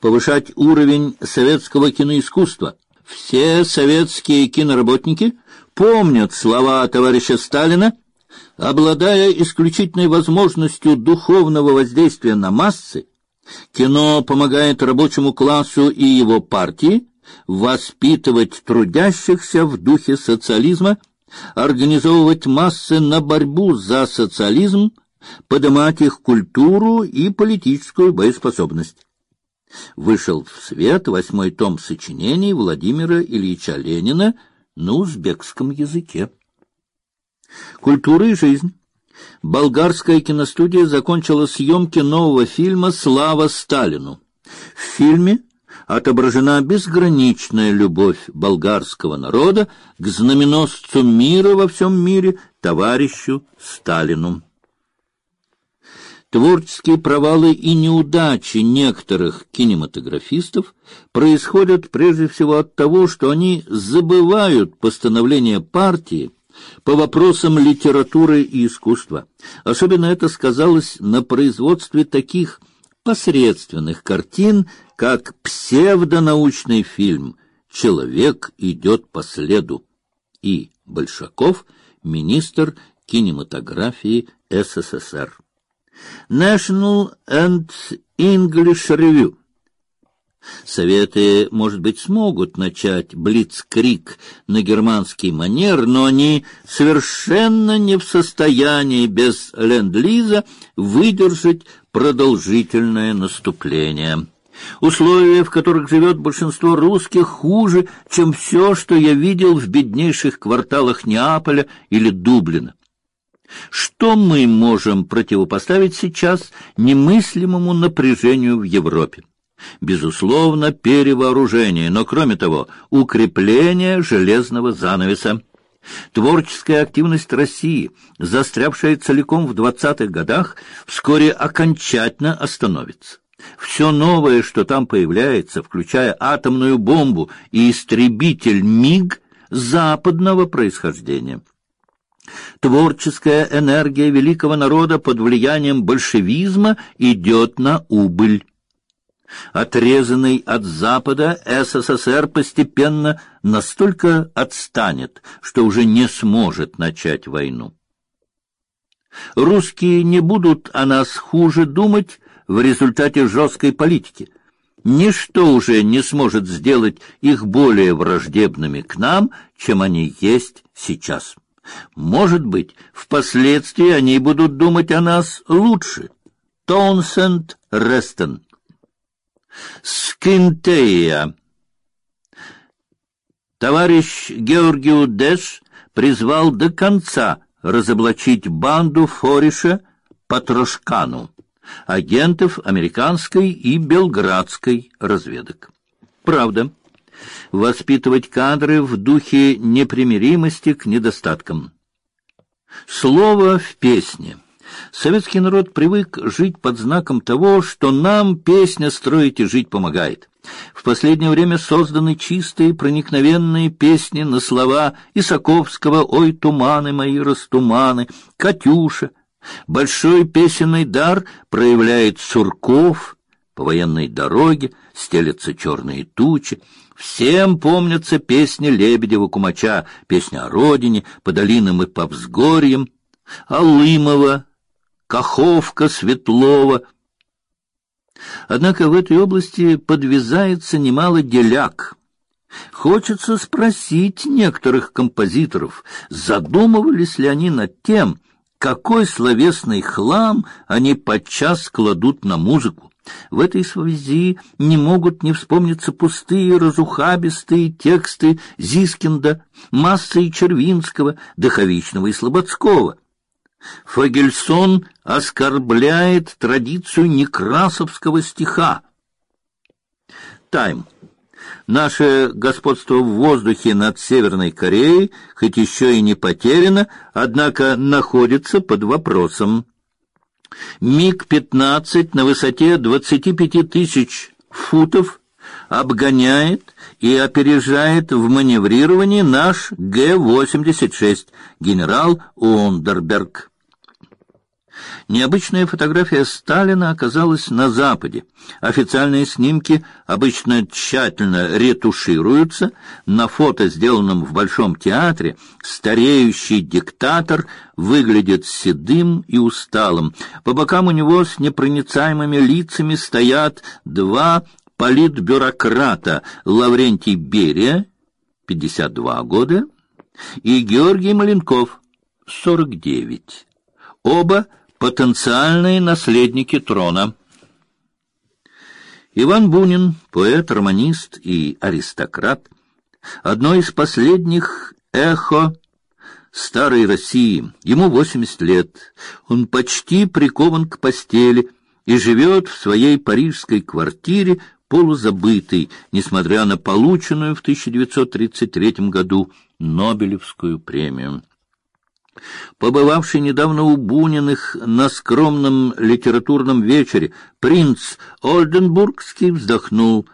повышать уровень советского киноискусства. Все советские киноработники помнят слова товарища Сталина, обладая исключительной возможностью духовного воздействия на массы, кино помогает рабочему классу и его партии воспитывать трудящихся в духе социализма, организовывать массы на борьбу за социализм, поднимать их культуру и политическую боеспособность. Вышел в свет восьмой том сочинений Владимира Ильича Ленина на узбекском языке. Культура и жизнь. Болгарская киностудия закончила съемки нового фильма «Слава Сталину». В фильме отображена безграничная любовь болгарского народа к знаменосцу мира во всем мире, товарищу Сталину. Творческие провалы и неудачи некоторых кинематографистов происходят прежде всего от того, что они забывают постановления партии по вопросам литературы и искусства. Особенно это сказалось на производстве таких посредственных картин, как псевдонаучный фильм «Человек идет по следу» и Большаков, министр кинематографии СССР. National and English Review. Советы, может быть, смогут начать блицкрик на германский манер, но они совершенно не в состоянии без ленд-лиза выдержать продолжительное наступление. Условия, в которых живет большинство русских, хуже, чем все, что я видел в беднейших кварталах Неаполя или Дублина. Что мы можем противопоставить сейчас немыслимому напряжению в Европе? Безусловно, перевооружение, но кроме того, укрепление железного занавеса. Творческая активность России, застрявшая целиком в двадцатых годах, вскоре окончательно остановится. Все новое, что там появляется, включая атомную бомбу и истребитель МиГ, западного происхождения. Творческая энергия великого народа под влиянием большевизма идет на убыль. Отрезанный от Запада СССР постепенно настолько отстанет, что уже не сможет начать войну. Русские не будут о нас хуже думать в результате жесткой политики. Ничто уже не сможет сделать их более враждебными к нам, чем они есть сейчас. Может быть, впоследствии они будут думать о нас лучше. Тоунсенд Рестон. Скинтея. Товарищ Георгию Дэш призвал до конца разоблачить банду Фориша Патрошкану, агентов американской и белградской разведок. Правда, воспитывать кадры в духе непримиримости к недостаткам. Слово в песне. Советский народ привык жить под знаком того, что нам песня строить и жить помогает. В последнее время созданы чистые, проникновенные песни на слова Исаковского «Ой, туманы мои, растуманы», «Катюша». Большой песенный дар проявляет Сурков, по военной дороге стелятся черные тучи, Всем помнятся песни Лебедева-Кумача, песня о родине, по долинам и по взгорьям, Алымова, Каховка, Светлова. Однако в этой области подвязается немало деляк. Хочется спросить некоторых композиторов, задумывались ли они над тем, какой словесный хлам они подчас кладут на музыку. В этой связи не могут не вспомниться пустые, разухабистые тексты Зискинда, Масса и Червинского, Доховичного и Слободского. Фагельсон оскорбляет традицию некрасовского стиха. Тайм. Наше господство в воздухе над Северной Кореей, хоть еще и не потеряно, однако находится под вопросом. МиГ-15 на высоте 25 тысяч футов обгоняет и опережает в маневрировании наш Г-86 генерал Уондерберг. Необычная фотография Сталина оказалась на Западе. Официальные снимки обычно тщательно ретушируются. На фото, сделанном в Большом театре, стареющий диктатор выглядит седым и усталым. По бокам у него с непроницаемыми лицами стоят два политбюрократа Лаврентий Берия, 52 года, и Георгий Маленков, 49. Оба потенциальные наследники трона. Иван Бунин, поэт, романист и аристократ, одно из последних эхо старой России. Ему 80 лет. Он почти прикован к постели и живет в своей парижской квартире, полузабытый, несмотря на полученную в 1933 году Нобелевскую премию. Побывавший недавно у Буниных на скромном литературном вечере, принц Ольденбургский вздохнул.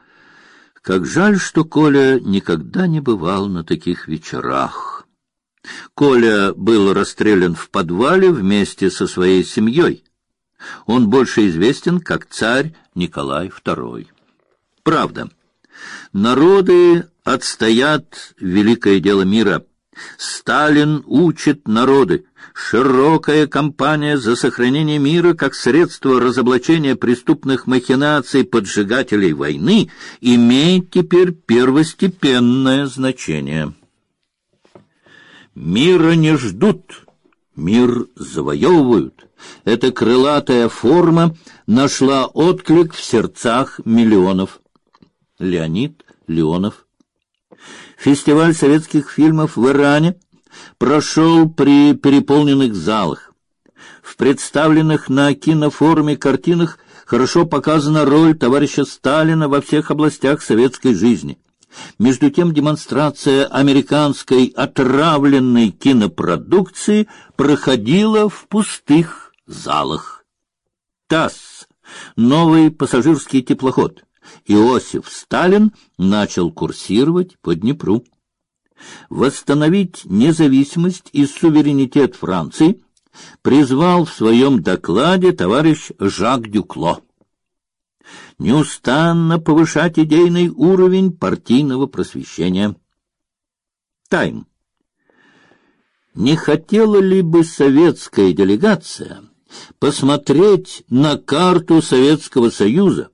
Как жаль, что Коля никогда не бывал на таких вечерах. Коля был расстрелян в подвале вместе со своей семьей. Он больше известен как царь Николай II. Правда, народы отстоят великое дело мира — Сталин учит народы. Широкая кампания за сохранение мира как средство разоблачения преступных махинаций поджигателей войны имеет теперь первостепенное значение. Мира не ждут, мир завоевывают. Эта крылатая форма нашла отклик в сердцах миллионов. Леонид Леонов Фестиваль советских фильмов в Иране прошел при переполненных залах. В представленных на кинофоруме картинах хорошо показана роль товарища Сталина во всех областях советской жизни. Между тем демонстрация американской отравленной кинопродукции проходила в пустых залах. ТАСС. Новый пассажирский теплоход. Иосиф Сталин начал курсировать по Днепру. Восстановить независимость и суверенитет Франции призвал в своем докладе товарищ Жак Дюкло. Неустанно повышать идейный уровень партийного просвещения. Тайм. Не хотела ли бы советская делегация посмотреть на карту Советского Союза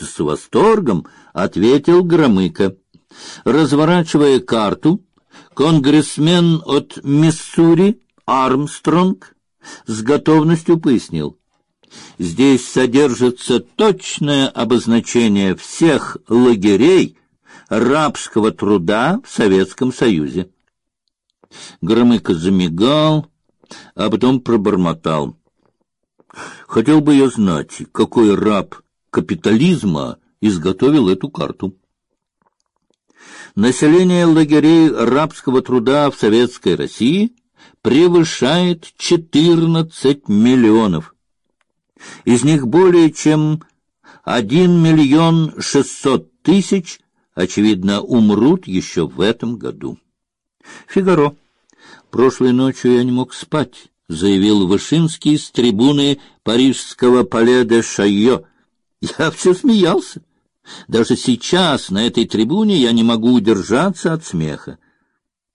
с восторгом ответил Громыко. Разворачивая карту, конгрессмен от Миссури Армстронг с готовностью пояснил. Здесь содержится точное обозначение всех лагерей рабского труда в Советском Союзе. Громыко замигал, а потом пробормотал. Хотел бы я знать, какой раб капитализма изготовил эту карту. Население лагерей рабского труда в Советской России превышает 14 миллионов. Из них более чем 1 миллион 600 тысяч, очевидно, умрут еще в этом году. Фигаро. Прошлой ночью я не мог спать, заявил Вышинский с трибуны парижского Пале де Шайо, я все смеялся. Даже сейчас на этой трибуне я не могу удержаться от смеха.